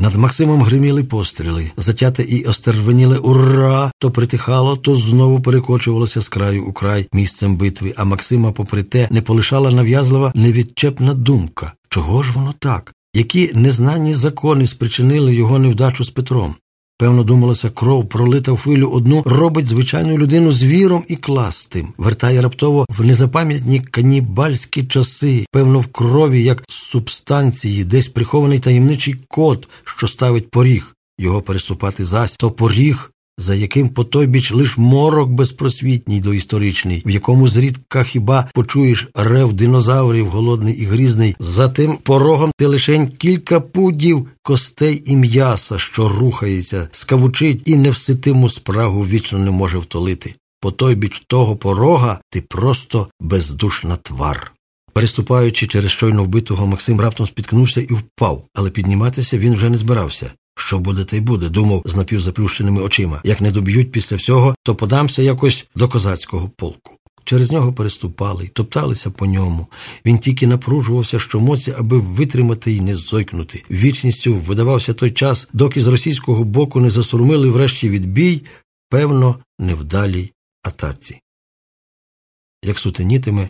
Над Максимом гриміли постріли, затяте і остервеніле ура, то притихало, то знову перекочувалося з краю у край місцем битви, а Максима, попри те, не полишала нав'язлива невідчепна думка. Чого ж воно так? Які незнані закони спричинили його невдачу з Петром? Певно, думалося, кров пролита в хвилю одну, робить звичайну людину звіром і кластим, вертає раптово в незапам'ятні канібальські часи, певно, в крові, як субстанції, десь прихований таємничий код, що ставить поріг. Його переступати зась, то поріг за яким по той біч лиш морок безпросвітній доісторичний, в якому зрідка хіба почуєш рев динозаврів, голодний і грізний, за тим порогом ти лишень кілька пудів костей і м'яса, що рухається, скавучить і невситиму спрагу вічно не може втолити. По той біч того порога ти просто бездушна твар. Переступаючи через щойно вбитого, Максим раптом спіткнувся і впав, але підніматися він вже не збирався. Що буде, те й буде, думав з напівзаплющеними очима. Як не доб'ють після всього, то подамся якось до козацького полку. Через нього переступали й топталися по ньому. Він тільки напружувався щомоці, аби витримати й не зойкнути. Вічністю видавався той час, доки з російського боку не засурмили врешті відбій, певно, невдалій атаці. Як сутенітиме,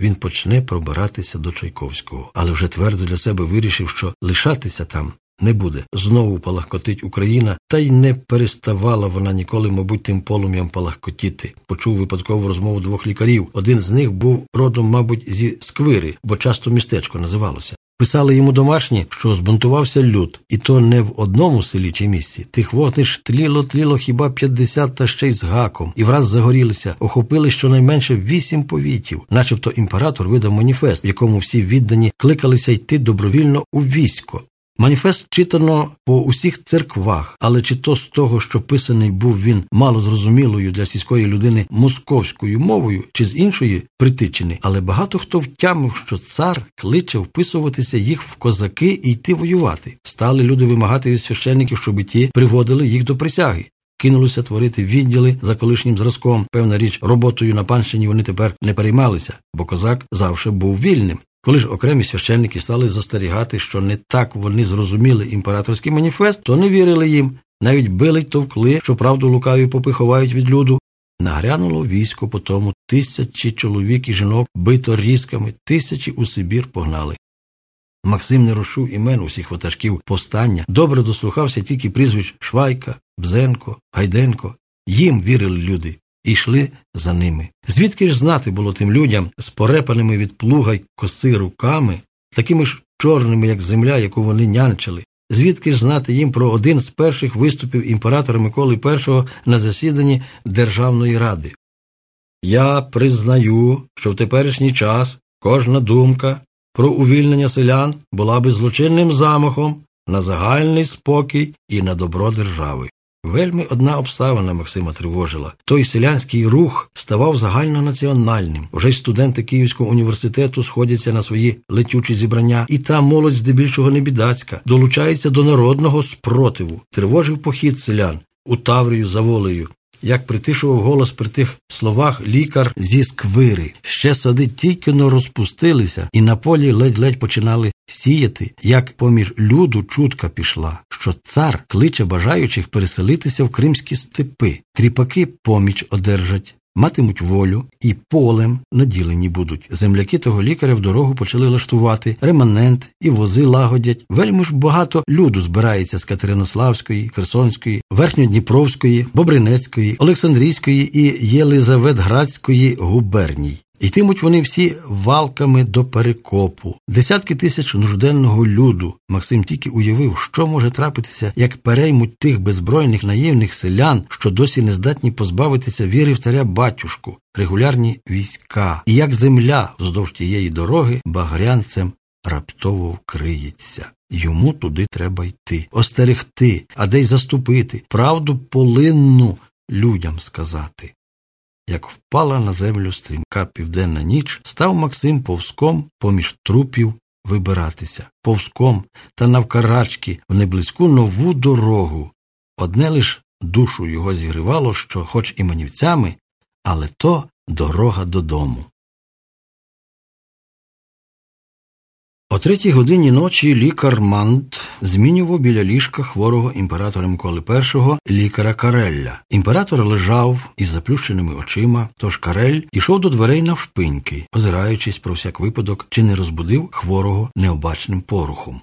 він почне пробиратися до Чайковського, але вже твердо для себе вирішив, що лишатися там не буде. Знову палахкотить Україна, та й не переставала вона ніколи, мабуть, тим полум'ям палахкотіти. Почув випадкову розмову двох лікарів. Один з них був родом, мабуть, зі сквири, бо часто містечко називалося. Писали йому домашні, що збунтувався люд, і то не в одному селі чи місці. Тих вогнищ тліло, тліло хіба п'ятдесят та ще й з гаком, і враз загорілися, охопили щонайменше вісім повітів, начебто імператор видав маніфест, в якому всі віддані кликалися йти добровільно у військо. Маніфест читано по усіх церквах, але чи то з того, що писаний був він мало зрозумілою для сільської людини московською мовою, чи з іншої притичини, але багато хто втямив, що цар кличе вписуватися їх в козаки і йти воювати. Стали люди вимагати від священників, щоб ті приводили їх до присяги. Кинулися творити відділи за колишнім зразком. Певна річ, роботою на панщині вони тепер не переймалися, бо козак завжди був вільним. Коли ж окремі священники стали застерігати, що не так вони зрозуміли імператорський маніфест, то не вірили їм, навіть били й товкли, що правду лукаві попи ховають від люду. Нагрянуло військо по тому тисячі чоловік і жінок бито різками, тисячі у Сибір погнали. Максим не розчув імен усіх ватажків повстання, добре дослухався тільки прізвищ Швайка, Бзенко, Гайденко. Їм вірили люди і йшли за ними. Звідки ж знати було тим людям з порепаними від плуга й коси руками, такими ж чорними, як земля, яку вони нянчили, звідки ж знати їм про один з перших виступів імператора Миколи І на засіданні Державної ради? Я признаю, що в теперішній час кожна думка про увільнення селян була би злочинним замахом на загальний спокій і на добро держави. Вельми одна обставина Максима тривожила. Той селянський рух ставав загальнонаціональним. Вже й студенти Київського університету сходяться на свої летючі зібрання, і та молодь здебільшого не бідацька, долучається до народного спротиву, тривожив похід селян у Таврію за волею. Як притишував голос при тих словах лікар зі сквири. Ще сади тільки но розпустилися, і на полі ледь-ледь починали сіяти, як поміж люду чутка пішла, що цар кличе бажаючих переселитися в кримські степи, кріпаки поміч одержать. Матимуть волю і полем наділені будуть. Земляки того лікаря в дорогу почали лаштувати, реманент і вози лагодять. Вельми ж багато люду збирається з Катеринославської, Херсонської, Верхньодніпровської, Бобринецької, Олександрійської і Єлизаветградської губерній. Йтимуть вони всі валками до перекопу, десятки тисяч нужденного люду. Максим тільки уявив, що може трапитися, як переймуть тих беззбройних наївних селян, що досі не здатні позбавитися віри в царя батюшку, регулярні війська, і як земля вздовж тієї дороги багрянцем раптово вкриється. Йому туди треба йти, остерегти, а де й заступити, правду полинну людям сказати. Як впала на землю стрімка південна ніч, став Максим повзком поміж трупів вибиратися, повзком та навкарачки в неблизьку нову дорогу. Одне лиш душу його зігрівало, що, хоч і манівцями, але то дорога додому. О третій годині ночі лікар Мант змінював біля ліжка хворого імператора Миколи І лікаря Карелля. Імператор лежав із заплющеними очима, тож Карель ішов до дверей навшпиньки, озираючись про всяк випадок, чи не розбудив хворого необачним порухом.